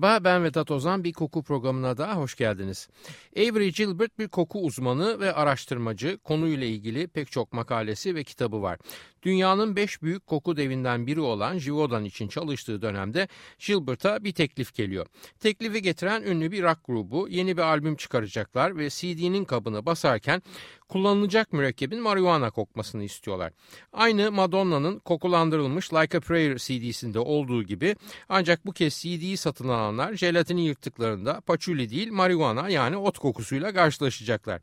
Merhaba ben Vedat Ozan bir koku programına daha hoş geldiniz. Avery Gilbert bir koku uzmanı ve araştırmacı konuyla ilgili pek çok makalesi ve kitabı var. Dünyanın beş büyük koku devinden biri olan Givaudan için çalıştığı dönemde Gilbert'a bir teklif geliyor. Teklifi getiren ünlü bir rock grubu yeni bir albüm çıkaracaklar ve CD'nin kabını basarken kullanılacak mürekkebin marihuana kokmasını istiyorlar. Aynı Madonna'nın kokulandırılmış Like a Prayer CD'sinde olduğu gibi ancak bu kez CD'yi satın alanlar jelatini yırttıklarında paçuli değil marihuana yani ot kokusuyla karşılaşacaklar.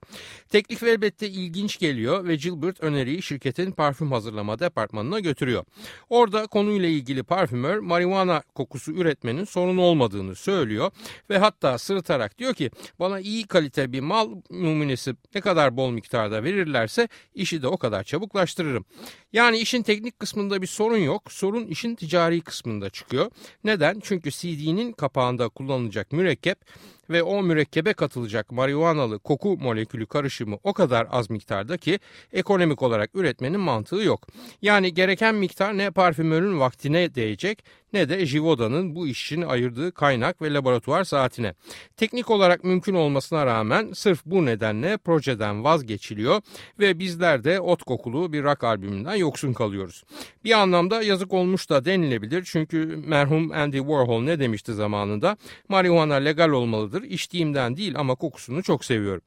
Teklif elbette ilginç geliyor ve Gilbert öneriyi şirketin parfüm hazırlama departmanına götürüyor. Orada konuyla ilgili parfümör marihuana kokusu üretmenin sorun olmadığını söylüyor ve hatta sırıtarak diyor ki bana iyi kalite bir mal numunesi ne kadar bol miktar miktarda verirlerse işi de o kadar çabuklaştırırım. Yani işin teknik kısmında bir sorun yok. Sorun işin ticari kısmında çıkıyor. Neden? Çünkü CD'nin kapağında kullanılacak mürekkep ve o mürekkebe katılacak marihuanalı koku molekülü karışımı o kadar az miktarda ki ekonomik olarak üretmenin mantığı yok. Yani gereken miktar ne parfümörün vaktine değecek ne de Jivoda'nın bu iş için ayırdığı kaynak ve laboratuvar saatine. Teknik olarak mümkün olmasına rağmen sırf bu nedenle projeden vazgeçiliyor ve bizler de ot kokulu bir rock albümünden yoksun kalıyoruz. Bir anlamda yazık olmuş da denilebilir çünkü merhum Andy Warhol ne demişti zamanında? Marihuana legal olmalıdır, içtiğimden değil ama kokusunu çok seviyorum.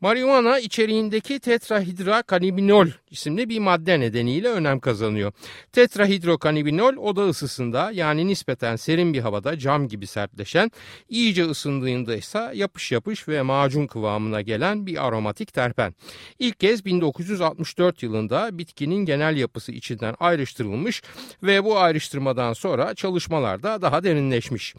Marihuana içeriğindeki tetrahidrokanibinol isimli bir madde nedeniyle önem kazanıyor. Tetrahidrokanibinol oda ısısında yani nispeten serin bir havada cam gibi sertleşen, iyice ısındığında ise yapış yapış ve macun kıvamına gelen bir aromatik terpen. İlk kez 1964 yılında bitkinin genel yapısı içinden ayrıştırılmış ve bu ayrıştırmadan sonra çalışmalarda daha derinleşmiş.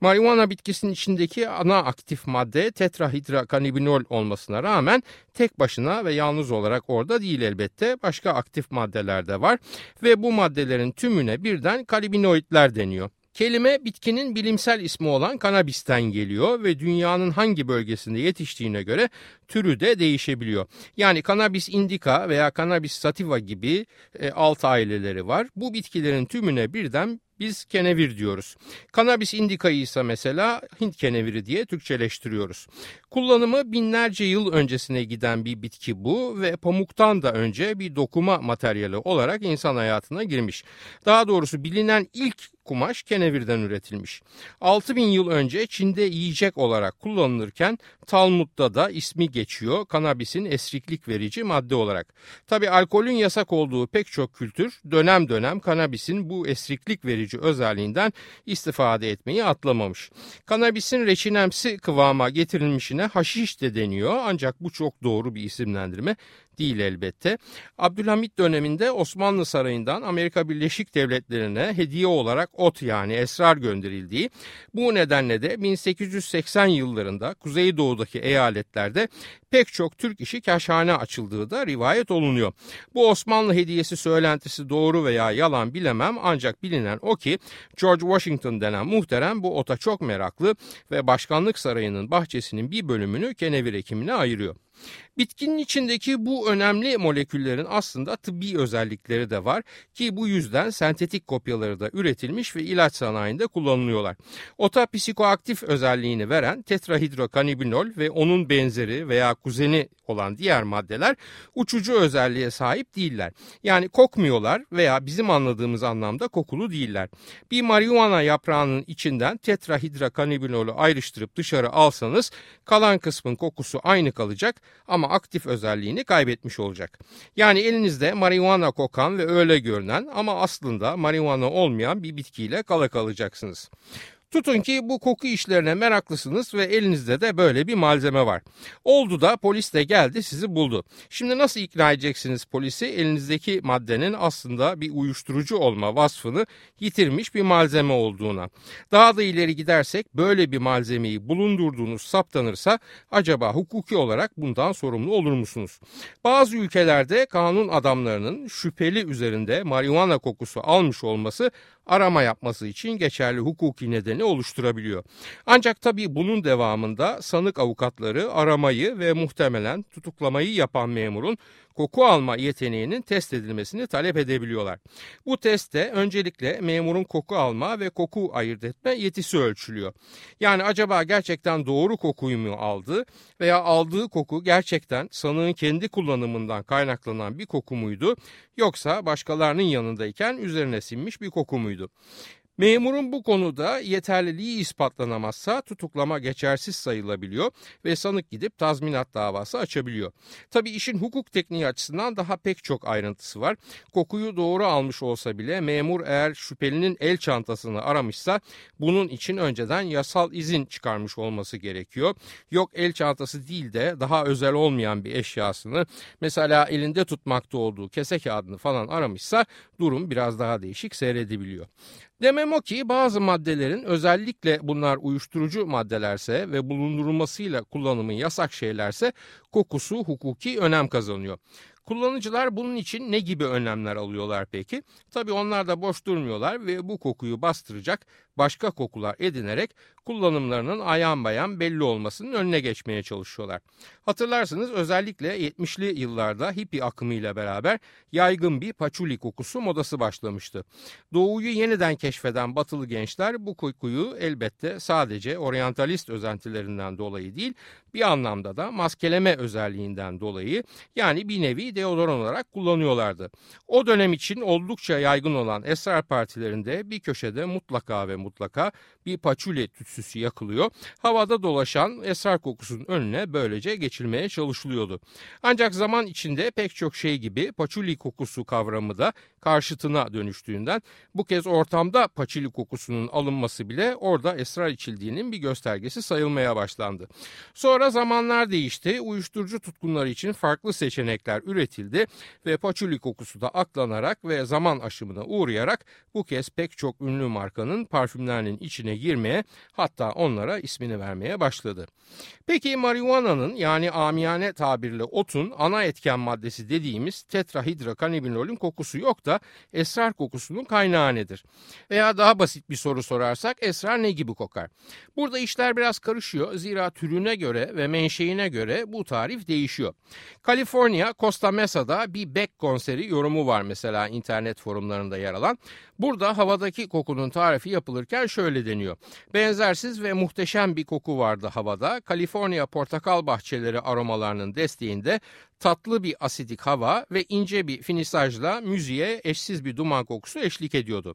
Marihuana bitkisinin içindeki ana aktif madde tetrahidrakanibinol olmasına rağmen tek başına ve yalnız olarak orada değil elbette. Başka aktif maddeler de var ve bu maddelerin tümüne birden kalibinoidler deniyor. Kelime bitkinin bilimsel ismi olan kanabisten geliyor ve dünyanın hangi bölgesinde yetiştiğine göre türü de değişebiliyor. Yani kanabis indica veya kanabis sativa gibi e, alt aileleri var. Bu bitkilerin tümüne birden biz kenevir diyoruz. Kanabis indikayı ise mesela Hint keneviri diye Türkçeleştiriyoruz. Kullanımı binlerce yıl öncesine giden bir bitki bu ve pamuktan da önce bir dokuma materyali olarak insan hayatına girmiş. Daha doğrusu bilinen ilk kumaş kenevirden üretilmiş. 6000 yıl önce Çin'de yiyecek olarak kullanılırken Talmud'da da ismi geçiyor kanabisin esriklik verici madde olarak. Tabi alkolün yasak olduğu pek çok kültür dönem dönem kanabisin bu esriklik verici özelliğinden istifade etmeyi atlamamış. Kanabisin reçinemsi kıvama getirilmişine haşiş de deniyor ancak bu çok doğru bir isimlendirme değil elbette. Abdülhamit döneminde Osmanlı Sarayı'ndan Amerika Birleşik Devletleri'ne hediye olarak ot yani esrar gönderildiği, bu nedenle de 1880 yıllarında Kuzeydoğu'daki eyaletlerde pek çok Türk işi kaşhane açıldığı da rivayet olunuyor. Bu Osmanlı hediyesi söylentisi doğru veya yalan bilemem ancak bilinen o ki George Washington denen muhterem bu ota çok meraklı ve başkanlık sarayının bahçesinin bir bölümünü kenevir ekimine ayırıyor. Bitkinin içindeki bu önemli moleküllerin aslında tıbbi özellikleri de var ki bu yüzden sentetik kopyaları da üretilmiş ve ilaç sanayinde kullanılıyorlar. Ota psikoaktif özelliğini veren tetrahidrokanibinol ve onun benzeri veya kuzeni olan diğer maddeler uçucu özelliğe sahip değiller. Yani kokmuyorlar veya bizim anladığımız anlamda kokulu değiller. Bir marihuana yaprağının içinden tetrahidrokanibinolü ayrıştırıp dışarı alsanız kalan kısmın kokusu aynı kalacak ama aktif özelliğini kaybetmiş olacak. Yani elinizde marihuana kokan ve öyle görünen ama aslında marihuana olmayan bir bitkiyle kala kalacaksınız. Tutun ki bu koku işlerine meraklısınız ve elinizde de böyle bir malzeme var. Oldu da polis de geldi sizi buldu. Şimdi nasıl ikna edeceksiniz polisi elinizdeki maddenin aslında bir uyuşturucu olma vasfını yitirmiş bir malzeme olduğuna. Daha da ileri gidersek böyle bir malzemeyi bulundurduğunuz saptanırsa acaba hukuki olarak bundan sorumlu olur musunuz? Bazı ülkelerde kanun adamlarının şüpheli üzerinde marihuana kokusu almış olması arama yapması için geçerli hukuki nedeni oluşturabiliyor. Ancak tabii bunun devamında sanık avukatları aramayı ve muhtemelen tutuklamayı yapan memurun koku alma yeteneğinin test edilmesini talep edebiliyorlar. Bu testte öncelikle memurun koku alma ve koku ayırt etme yetisi ölçülüyor. Yani acaba gerçekten doğru kokuyu mu aldı veya aldığı koku gerçekten sanığın kendi kullanımından kaynaklanan bir koku muydu yoksa başkalarının yanındayken üzerine sinmiş bir koku muydu? Memurun bu konuda yeterliliği ispatlanamazsa tutuklama geçersiz sayılabiliyor ve sanık gidip tazminat davası açabiliyor. Tabi işin hukuk tekniği açısından daha pek çok ayrıntısı var. Kokuyu doğru almış olsa bile memur eğer şüphelinin el çantasını aramışsa bunun için önceden yasal izin çıkarmış olması gerekiyor. Yok el çantası değil de daha özel olmayan bir eşyasını mesela elinde tutmakta olduğu kese kağıdını falan aramışsa durum biraz daha değişik seyredebiliyor. Demem o ki bazı maddelerin özellikle bunlar uyuşturucu maddelerse ve bulundurulmasıyla kullanımı yasak şeylerse kokusu hukuki önem kazanıyor. Kullanıcılar bunun için ne gibi önlemler alıyorlar peki? Tabii onlar da boş durmuyorlar ve bu kokuyu bastıracak başka kokular edinerek kullanımlarının ayan bayan belli olmasının önüne geçmeye çalışıyorlar. Hatırlarsınız özellikle 70'li yıllarda hippie akımıyla beraber yaygın bir paçuli kokusu modası başlamıştı. Doğuyu yeniden keşfeden batılı gençler bu kokuyu elbette sadece oryantalist özentilerinden dolayı değil bir anlamda da maskeleme özelliğinden dolayı yani bir nevi deodoran olarak kullanıyorlardı. O dönem için oldukça yaygın olan esrar partilerinde bir köşede mutlaka ve mutlaka bir paçuli tütsüsü yakılıyor. Havada dolaşan esrar kokusunun önüne böylece geçilmeye çalışılıyordu. Ancak zaman içinde pek çok şey gibi paçuli kokusu kavramı da karşıtına dönüştüğünden bu kez ortamda paçuli kokusunun alınması bile orada esrar içildiğinin bir göstergesi sayılmaya başlandı. Sonra zamanlar değişti. Uyuşturucu tutkunları için farklı seçenekler üretildi ve paçuli kokusu da aklanarak ve zaman aşımına uğrayarak bu kez pek çok ünlü markanın parfümlerinin içine girmeye hatta onlara ismini vermeye başladı. Peki marihuana'nın yani amiyane tabirle otun ana etken maddesi dediğimiz tetrahidrokanabinolün kokusu yok da esrar kokusunun kaynağı nedir? Veya daha basit bir soru sorarsak esrar ne gibi kokar? Burada işler biraz karışıyor zira türüne göre ve menşeine göre bu tarif değişiyor. Kaliforniya Costa Mesa'da bir Beck konseri yorumu var mesela internet forumlarında yer alan. Burada havadaki kokunun tarifi yapılırken şöyle deniyor. Benzersiz ve muhteşem bir koku vardı havada. Kaliforniya portakal bahçeleri aromalarının desteğinde tatlı bir asidik hava ve ince bir finisajla müziğe eşsiz bir duman kokusu eşlik ediyordu.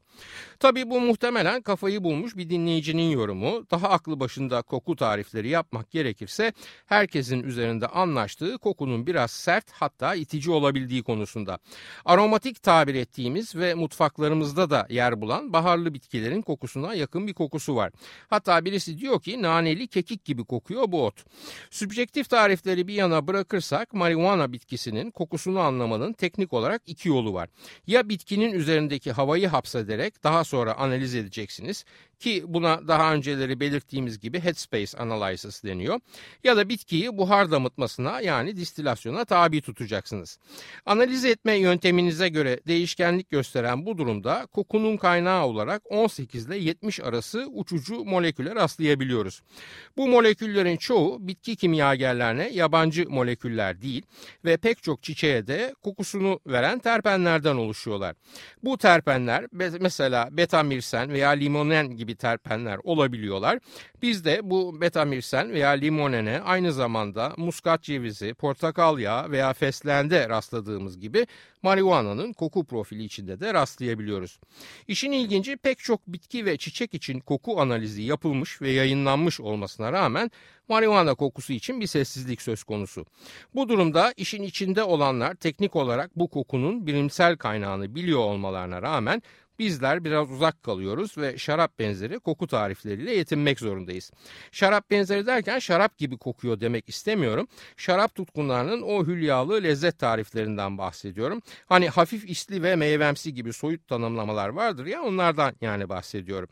Tabi bu muhtemelen kafayı bulmuş bir dinleyicinin yorumu. Daha aklı başında koku tarifleri yapmak gerekirse herkesin üzerinde anlaştığı kokunun biraz sert hatta itici olabildiği konusunda. Aromatik tabir ettiğimiz ve mutfaklarımızda da yer bulan baharlı bitkilerin kokusuna yakın bir kokusu var. Hatta birisi diyor ki naneli kekik gibi kokuyor bu ot. Sübjektif tarifleri bir yana bırakırsak marihuana marihuana bitkisinin kokusunu anlamanın teknik olarak iki yolu var. Ya bitkinin üzerindeki havayı hapsederek daha sonra analiz edeceksiniz ki buna daha önceleri belirttiğimiz gibi headspace analysis deniyor. Ya da bitkiyi buhar damıtmasına yani distilasyona tabi tutacaksınız. Analiz etme yönteminize göre değişkenlik gösteren bu durumda kokunun kaynağı olarak 18 ile 70 arası uçucu moleküle rastlayabiliyoruz. Bu moleküllerin çoğu bitki kimyagerlerine yabancı moleküller değil ve pek çok çiçeğe de kokusunu veren terpenlerden oluşuyorlar. Bu terpenler mesela betamirsen veya limonen gibi terpenler olabiliyorlar. Biz de bu betamirsen veya limonene aynı zamanda muskat cevizi, portakal yağı veya feslende rastladığımız gibi marihuana'nın koku profili içinde de rastlayabiliyoruz. İşin ilginci pek çok bitki ve çiçek için koku analizi yapılmış ve yayınlanmış olmasına rağmen marihuana kokusu için bir sessizlik söz konusu. Bu durumda işin içinde olanlar teknik olarak bu kokunun bilimsel kaynağını biliyor olmalarına rağmen bizler biraz uzak kalıyoruz ve şarap benzeri koku tarifleriyle yetinmek zorundayız. Şarap benzeri derken şarap gibi kokuyor demek istemiyorum. Şarap tutkunlarının o hülyalı lezzet tariflerinden bahsediyorum. Hani hafif isli ve meyvemsi gibi soyut tanımlamalar vardır ya onlardan yani bahsediyorum.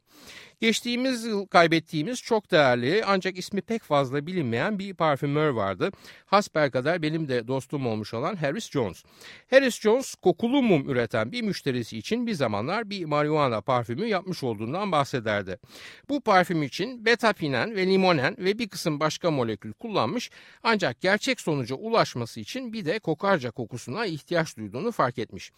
Geçtiğimiz yıl kaybettiğimiz çok değerli ancak ismi pek fazla bilinmeyen bir parfümör vardı. Hasbelkader benim de dostum olmuş olan Harris Jones. Harris Jones kokulu mum üreten bir müşterisi için bir zamanlar bir marihuana parfümü yapmış olduğundan bahsederdi. Bu parfüm için betapinen ve limonen ve bir kısım başka molekül kullanmış ancak gerçek sonuca ulaşması için bir de kokarca kokusuna ihtiyaç duyduğunu fark etmiş.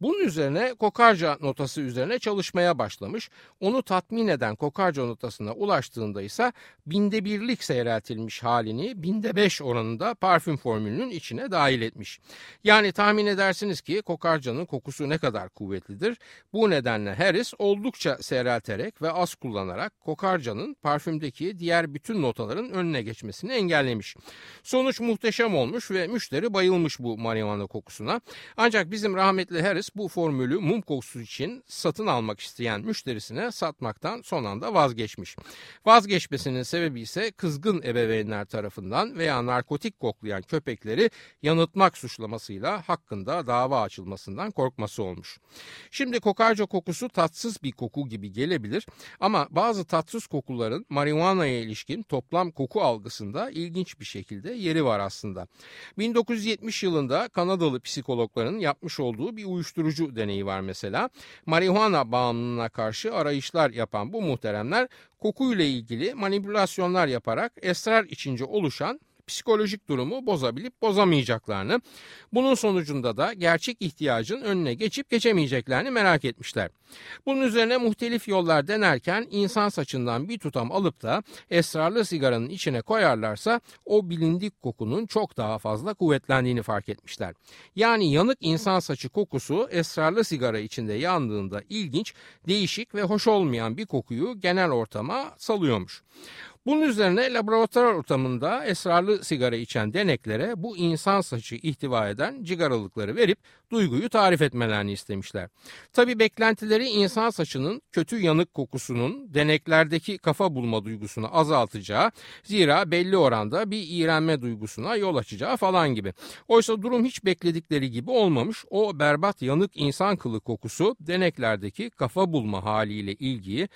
Bunun üzerine kokarca notası üzerine çalışmaya başlamış. Onu tatmin eden eden kokarca notasına ulaştığında ise binde birlik seyreltilmiş halini binde beş oranında parfüm formülünün içine dahil etmiş. Yani tahmin edersiniz ki kokarcanın kokusu ne kadar kuvvetlidir. Bu nedenle Harris oldukça seyrelterek ve az kullanarak kokarcanın parfümdeki diğer bütün notaların önüne geçmesini engellemiş. Sonuç muhteşem olmuş ve müşteri bayılmış bu marihuana kokusuna. Ancak bizim rahmetli Harris bu formülü mum kokusu için satın almak isteyen müşterisine satmaktan son anda vazgeçmiş. Vazgeçmesinin sebebi ise kızgın ebeveynler tarafından veya narkotik koklayan köpekleri yanıltmak suçlamasıyla hakkında dava açılmasından korkması olmuş. Şimdi kokarca kokusu tatsız bir koku gibi gelebilir ama bazı tatsız kokuların marihuana'ya ilişkin toplam koku algısında ilginç bir şekilde yeri var aslında. 1970 yılında Kanadalı psikologların yapmış olduğu bir uyuşturucu deneyi var mesela. Marihuana bağımlılığına karşı arayışlar yapan bu muhteremler kokuyla ilgili manipülasyonlar yaparak esrar içince oluşan psikolojik durumu bozabilip bozamayacaklarını, bunun sonucunda da gerçek ihtiyacın önüne geçip geçemeyeceklerini merak etmişler. Bunun üzerine muhtelif yollar denerken insan saçından bir tutam alıp da esrarlı sigaranın içine koyarlarsa o bilindik kokunun çok daha fazla kuvvetlendiğini fark etmişler. Yani yanık insan saçı kokusu esrarlı sigara içinde yandığında ilginç, değişik ve hoş olmayan bir kokuyu genel ortama salıyormuş. Bunun üzerine laboratuvar ortamında esrarlı sigara içen deneklere bu insan saçı ihtiva eden cigaralıkları verip duyguyu tarif etmelerini istemişler. Tabi beklentileri insan saçının kötü yanık kokusunun deneklerdeki kafa bulma duygusunu azaltacağı, zira belli oranda bir iğrenme duygusuna yol açacağı falan gibi. Oysa durum hiç bekledikleri gibi olmamış. O berbat yanık insan kılı kokusu deneklerdeki kafa bulma haliyle ilgiyi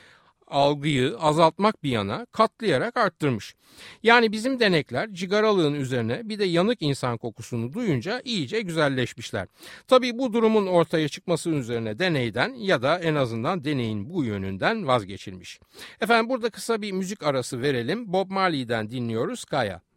algıyı azaltmak bir yana katlayarak arttırmış. Yani bizim denekler cigaralığın üzerine bir de yanık insan kokusunu duyunca iyice güzelleşmişler. Tabii bu durumun ortaya çıkması üzerine deneyden ya da en azından deneyin bu yönünden vazgeçilmiş. Efendim burada kısa bir müzik arası verelim. Bob Marley'den dinliyoruz Kaya.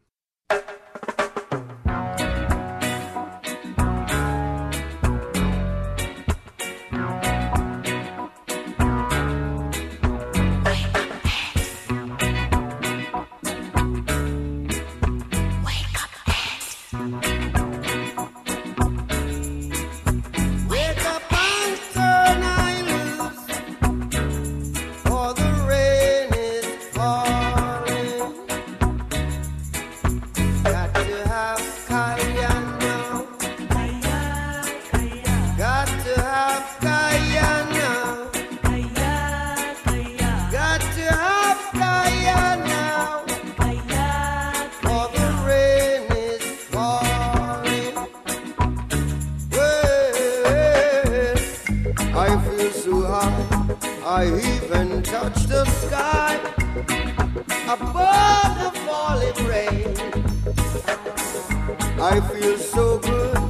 Even touch the sky above the falling rain. I feel so good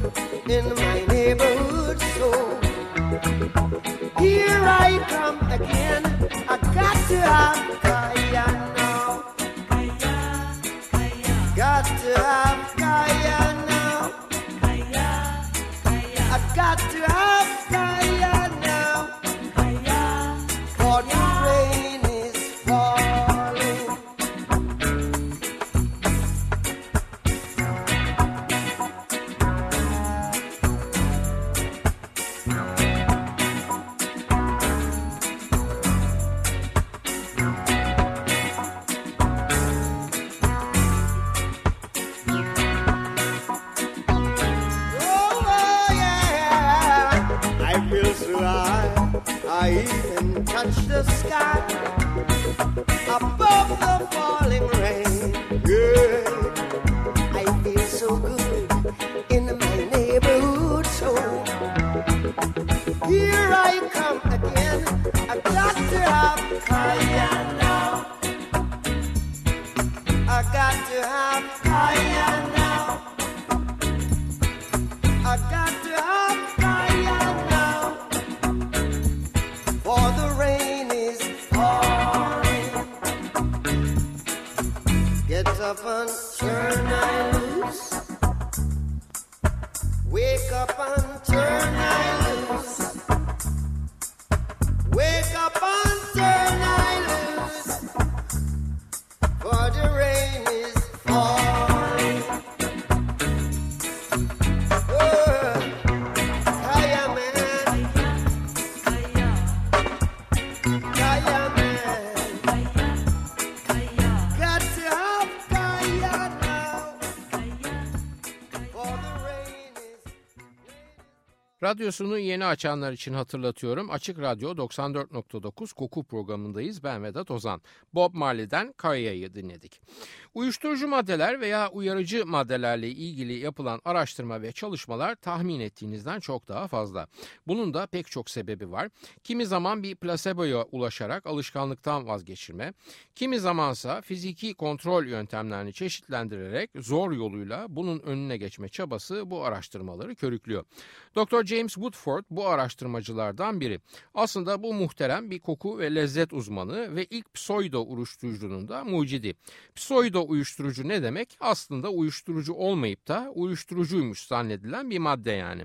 sky. Radyosunu yeni açanlar için hatırlatıyorum. Açık Radyo 94.9 Koku programındayız. Ben Vedat Ozan. Bob Marley'den Kaya'yı dinledik. Uyuşturucu maddeler veya uyarıcı maddelerle ilgili yapılan araştırma ve çalışmalar tahmin ettiğinizden çok daha fazla. Bunun da pek çok sebebi var. Kimi zaman bir plaseboya ulaşarak alışkanlıktan vazgeçirme, kimi zamansa fiziki kontrol yöntemlerini çeşitlendirerek zor yoluyla bunun önüne geçme çabası bu araştırmaları körüklüyor. Dr. James Woodford bu araştırmacılardan biri. Aslında bu muhterem bir koku ve lezzet uzmanı ve ilk pseudo uyuşturucunun da mucidi. Pseudo uyuşturucu ne demek? Aslında uyuşturucu olmayıp da uyuşturucuymuş zannedilen bir madde yani.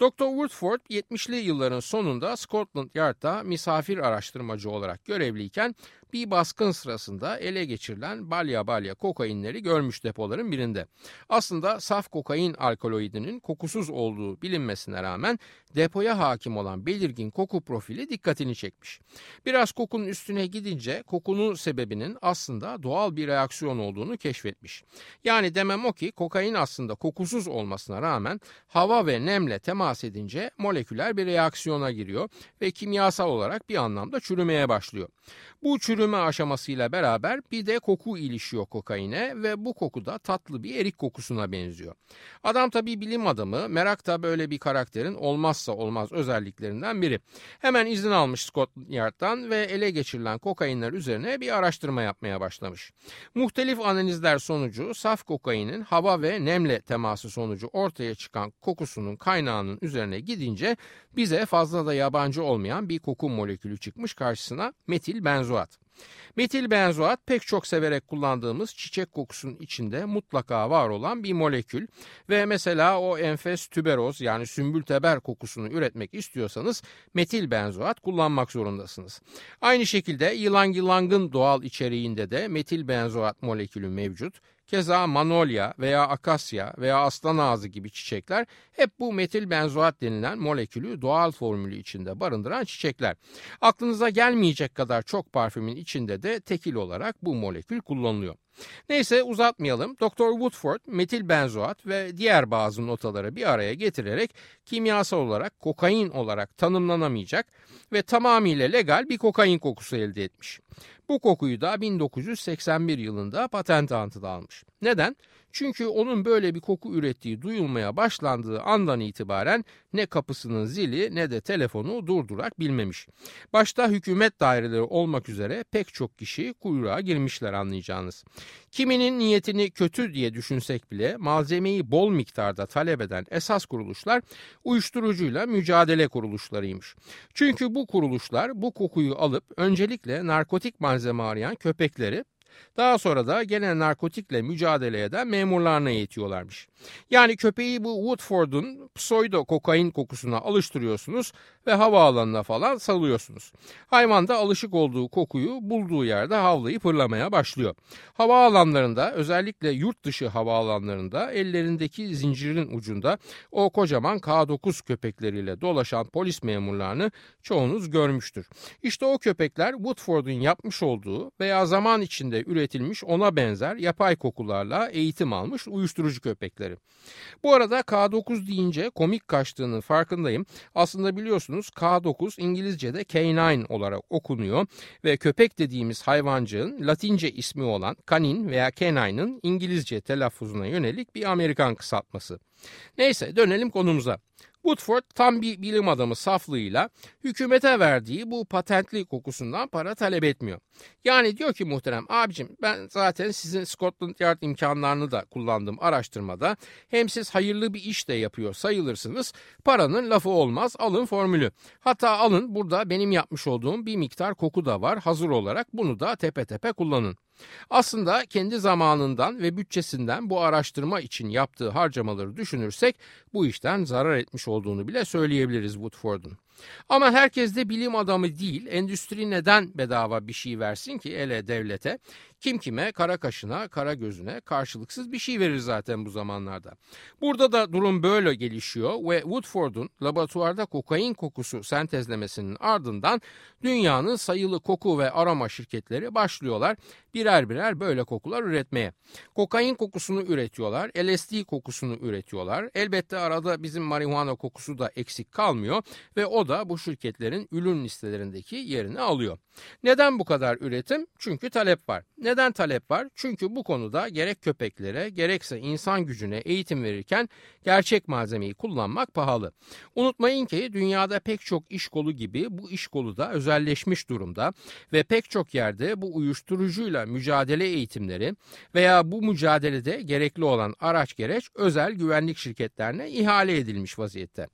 Dr. Woodford 70'li yılların sonunda Scotland Yard'da misafir araştırmacı olarak görevliyken bir baskın sırasında ele geçirilen balya balya kokainleri görmüş depoların birinde. Aslında saf kokain alkaloidinin kokusuz olduğu bilinmesine rağmen depoya hakim olan belirgin koku profili dikkatini çekmiş. Biraz kokunun üstüne gidince kokunun sebebinin aslında doğal bir reaksiyon olduğunu keşfetmiş. Yani demem o ki kokain aslında kokusuz olmasına rağmen hava ve nemle temas edince moleküler bir reaksiyona giriyor ve kimyasal olarak bir anlamda çürümeye başlıyor. Bu çürüme aşamasıyla beraber bir de koku ilişiyor kokaine ve bu koku da tatlı bir erik kokusuna benziyor. Adam tabii bilim adamı, merak da böyle bir karakterin olmazsa olmaz özelliklerinden biri. Hemen izin almış Scotland Yard'dan ve ele geçirilen kokainler üzerine bir araştırma yapmaya başlamış. Muhtelif analizler sonucu saf kokainin hava ve nemle teması sonucu ortaya çıkan kokusunun kaynağının üzerine gidince bize fazla da yabancı olmayan bir koku molekülü çıkmış karşısına metil benzoat. Metil benzoat pek çok severek kullandığımız çiçek kokusunun içinde mutlaka var olan bir molekül ve mesela o enfes tüberoz yani sümbül teber kokusunu üretmek istiyorsanız metil benzoat kullanmak zorundasınız. Aynı şekilde yılan yılangın doğal içeriğinde de metil benzoat molekülü mevcut. Keza manolya veya akasya veya aslan ağzı gibi çiçekler hep bu metil benzoat denilen molekülü doğal formülü içinde barındıran çiçekler. Aklınıza gelmeyecek kadar çok parfümün içinde de tekil olarak bu molekül kullanılıyor. Neyse uzatmayalım. Dr. Woodford metil benzoat ve diğer bazı notaları bir araya getirerek kimyasal olarak kokain olarak tanımlanamayacak ve tamamıyla legal bir kokain kokusu elde etmiş. Bu kokuyu da 1981 yılında patent altına almış. Neden? Çünkü onun böyle bir koku ürettiği duyulmaya başlandığı andan itibaren ne kapısının zili ne de telefonu durdurak bilmemiş. Başta hükümet daireleri olmak üzere pek çok kişi kuyruğa girmişler anlayacağınız. Kiminin niyetini kötü diye düşünsek bile malzemeyi bol miktarda talep eden esas kuruluşlar uyuşturucuyla mücadele kuruluşlarıymış. Çünkü bu kuruluşlar bu kokuyu alıp öncelikle narkotik malzeme arayan köpekleri daha sonra da gene narkotikle mücadele eden memurlarına eğitiyorlarmış. Yani köpeği bu Woodford'un pseudo kokain kokusuna alıştırıyorsunuz ve havaalanına falan salıyorsunuz. Hayvan da alışık olduğu kokuyu bulduğu yerde havlayıp hırlamaya başlıyor. Havaalanlarında özellikle yurt dışı havaalanlarında ellerindeki zincirin ucunda o kocaman K9 köpekleriyle dolaşan polis memurlarını çoğunuz görmüştür. İşte o köpekler Woodford'un yapmış olduğu veya zaman içinde üretilmiş ona benzer yapay kokularla eğitim almış uyuşturucu köpekleri. Bu arada K9 deyince komik kaçtığının farkındayım. Aslında biliyorsunuz K9 İngilizce'de K9 olarak okunuyor ve köpek dediğimiz hayvancığın Latince ismi olan kanin veya canine'ın İngilizce telaffuzuna yönelik bir Amerikan kısaltması. Neyse dönelim konumuza. Woodford tam bir bilim adamı saflığıyla hükümete verdiği bu patentli kokusundan para talep etmiyor. Yani diyor ki muhterem abicim ben zaten sizin Scotland Yard imkanlarını da kullandım araştırmada. Hem siz hayırlı bir iş de yapıyor sayılırsınız. Paranın lafı olmaz alın formülü. Hatta alın burada benim yapmış olduğum bir miktar koku da var hazır olarak bunu da tepe tepe kullanın. Aslında kendi zamanından ve bütçesinden bu araştırma için yaptığı harcamaları düşünürsek bu işten zarar etmiş olduğunu bile söyleyebiliriz Woodford'un. Ama herkes de bilim adamı değil, endüstri neden bedava bir şey versin ki ele devlete? Kim kime, kara kaşına, kara gözüne karşılıksız bir şey verir zaten bu zamanlarda. Burada da durum böyle gelişiyor ve Woodford'un laboratuvarda kokain kokusu sentezlemesinin ardından dünyanın sayılı koku ve aroma şirketleri başlıyorlar birer birer böyle kokular üretmeye. Kokain kokusunu üretiyorlar, LSD kokusunu üretiyorlar. Elbette arada bizim marihuana kokusu da eksik kalmıyor ve o da bu şirketlerin ürün listelerindeki yerini alıyor. Neden bu kadar üretim? Çünkü talep var. Neden talep var? Çünkü bu konuda gerek köpeklere gerekse insan gücüne eğitim verirken gerçek malzemeyi kullanmak pahalı. Unutmayın ki dünyada pek çok iş kolu gibi bu iş kolu da özelleşmiş durumda ve pek çok yerde bu uyuşturucuyla mücadele eğitimleri veya bu mücadelede gerekli olan araç gereç özel güvenlik şirketlerine ihale edilmiş vaziyette.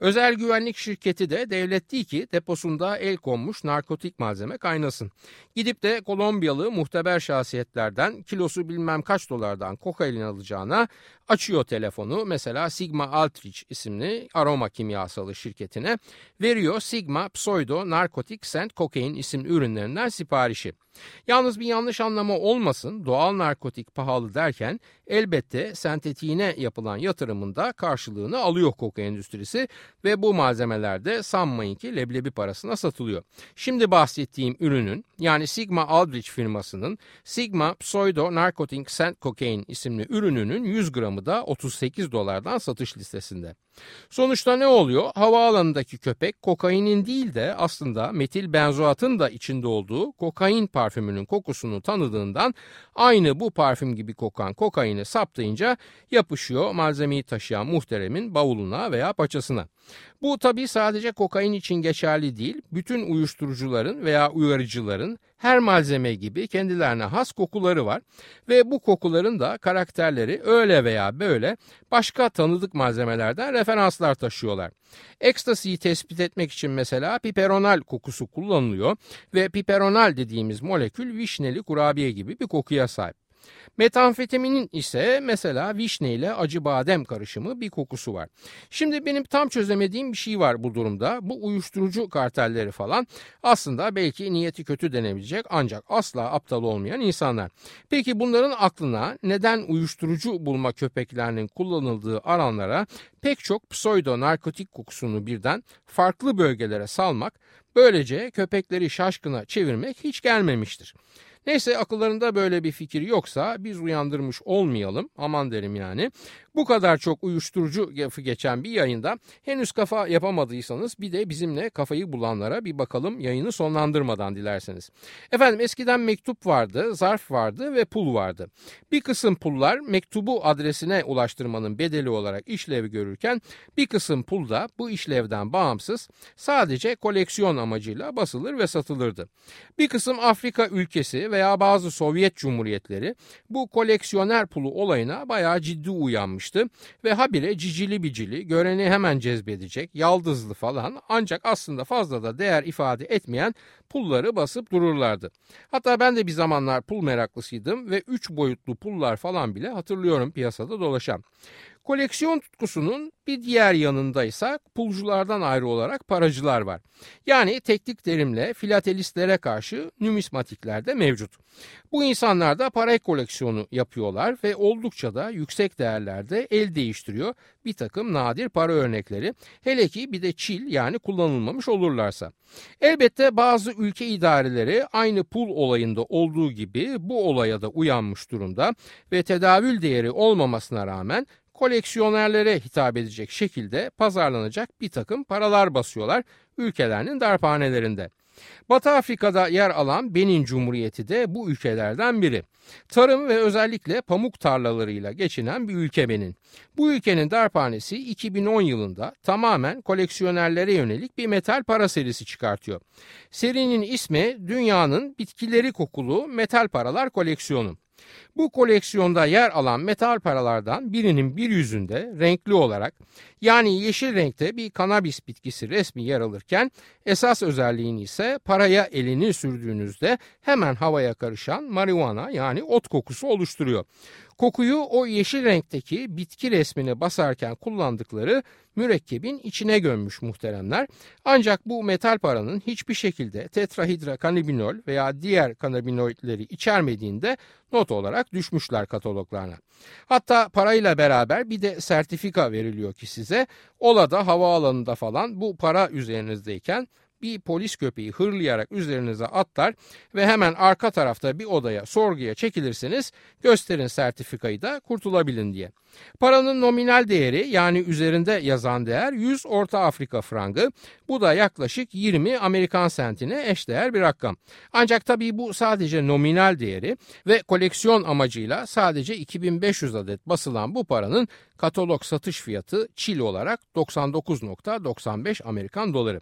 Özel güvenlik şirketi de devlet değil ki deposunda el konmuş narkotik malzeme kaynasın. Gidip de Kolombiyalı muhteber şahsiyetlerden kilosu bilmem kaç dolardan kokain alacağına açıyor telefonu mesela Sigma Altrich isimli aroma kimyasalı şirketine veriyor Sigma Pseudo Narkotik Scent Cocaine isimli ürünlerinden siparişi. Yalnız bir yanlış anlama olmasın doğal narkotik pahalı derken elbette sentetiğine yapılan yatırımında karşılığını alıyor koka endüstrisi ve bu malzemeler de sanmayın ki leblebi parasına satılıyor. Şimdi bahsettiğim ürünün yani Sigma Aldrich firmasının Sigma Pseudo Narcotic Scent Cocaine isimli ürününün 100 gramı da 38 dolardan satış listesinde. Sonuçta ne oluyor? Havaalanındaki köpek kokainin değil de aslında metil benzoatın da içinde olduğu kokain parfümünün kokusunu tanıdığından aynı bu parfüm gibi kokan kokaini saptayınca yapışıyor malzemeyi taşıyan muhteremin bavuluna veya paçasına. Bu tabi sadece kokain için geçerli değil, bütün uyuşturucuların veya uyarıcıların her malzeme gibi kendilerine has kokuları var ve bu kokuların da karakterleri öyle veya böyle başka tanıdık malzemelerden referanslar taşıyorlar. Ekstasiyi tespit etmek için mesela piperonal kokusu kullanılıyor ve piperonal dediğimiz molekül vişneli kurabiye gibi bir kokuya sahip. Metamfetaminin ise mesela vişne ile acı badem karışımı bir kokusu var. Şimdi benim tam çözemediğim bir şey var bu durumda. Bu uyuşturucu kartelleri falan aslında belki niyeti kötü denebilecek ancak asla aptal olmayan insanlar. Peki bunların aklına neden uyuşturucu bulma köpeklerinin kullanıldığı alanlara pek çok pseudo narkotik kokusunu birden farklı bölgelere salmak, böylece köpekleri şaşkına çevirmek hiç gelmemiştir. Neyse akıllarında böyle bir fikir yoksa biz uyandırmış olmayalım aman derim yani. Bu kadar çok uyuşturucu lafı geçen bir yayında henüz kafa yapamadıysanız bir de bizimle kafayı bulanlara bir bakalım yayını sonlandırmadan dilerseniz. Efendim eskiden mektup vardı, zarf vardı ve pul vardı. Bir kısım pullar mektubu adresine ulaştırmanın bedeli olarak işlev görürken bir kısım pul da bu işlevden bağımsız sadece koleksiyon amacıyla basılır ve satılırdı. Bir kısım Afrika ülkesi veya bazı Sovyet cumhuriyetleri bu koleksiyoner pulu olayına bayağı ciddi uyanmış yapmıştı ve habire cicili bicili, göreni hemen cezbedecek, yaldızlı falan ancak aslında fazla da değer ifade etmeyen pulları basıp dururlardı. Hatta ben de bir zamanlar pul meraklısıydım ve 3 boyutlu pullar falan bile hatırlıyorum piyasada dolaşan. Koleksiyon tutkusunun bir diğer yanında ise pulculardan ayrı olarak paracılar var. Yani teknik terimle filatelistlere karşı numismatikler de mevcut. Bu insanlar da para koleksiyonu yapıyorlar ve oldukça da yüksek değerlerde el değiştiriyor bir takım nadir para örnekleri. Hele ki bir de çil yani kullanılmamış olurlarsa. Elbette bazı ülke idareleri aynı pul olayında olduğu gibi bu olaya da uyanmış durumda ve tedavül değeri olmamasına rağmen koleksiyonerlere hitap edecek şekilde pazarlanacak bir takım paralar basıyorlar ülkelerinin darphanelerinde. Batı Afrika'da yer alan Benin Cumhuriyeti de bu ülkelerden biri. Tarım ve özellikle pamuk tarlalarıyla geçinen bir ülke Benin. Bu ülkenin darphanesi 2010 yılında tamamen koleksiyonerlere yönelik bir metal para serisi çıkartıyor. Serinin ismi dünyanın bitkileri kokulu metal paralar koleksiyonu. Bu koleksiyonda yer alan metal paralardan birinin bir yüzünde renkli olarak yani yeşil renkte bir kanabis bitkisi resmi yer alırken esas özelliğini ise paraya elini sürdüğünüzde hemen havaya karışan marihuana yani ot kokusu oluşturuyor. Kokuyu o yeşil renkteki bitki resmine basarken kullandıkları mürekkebin içine gömmüş muhteremler. Ancak bu metal paranın hiçbir şekilde tetrahidra kanabinol veya diğer kanabinoidleri içermediğinde not olarak düşmüşler kataloglarına. Hatta parayla beraber bir de sertifika veriliyor ki size. Ola da havaalanında falan bu para üzerinizdeyken bir polis köpeği hırlayarak üzerinize atlar ve hemen arka tarafta bir odaya sorguya çekilirsiniz gösterin sertifikayı da kurtulabilin diye. Paranın nominal değeri yani üzerinde yazan değer 100 Orta Afrika frangı bu da yaklaşık 20 Amerikan sentine eşdeğer bir rakam. Ancak tabii bu sadece nominal değeri ve koleksiyon amacıyla sadece 2500 adet basılan bu paranın katalog satış fiyatı Çil olarak 99.95 Amerikan doları.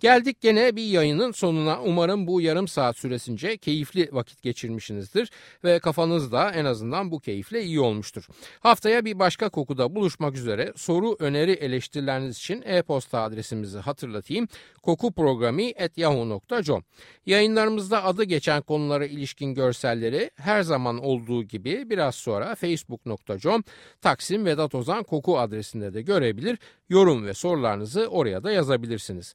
Geldik gene bir yayının sonuna. Umarım bu yarım saat süresince keyifli vakit geçirmişsinizdir ve kafanız da en azından bu keyifle iyi olmuştur. Haftaya bir başka kokuda buluşmak üzere soru, öneri, eleştirileriniz için e-posta adresimizi hatırlatayım. kokuprogrami.yahoo.com Yayınlarımızda adı geçen konulara ilişkin görselleri her zaman olduğu gibi biraz sonra facebook.com Taksim Vedat Ozan Koku adresinde de görebilir. Yorum ve sorularınızı oraya da yazabilirsiniz.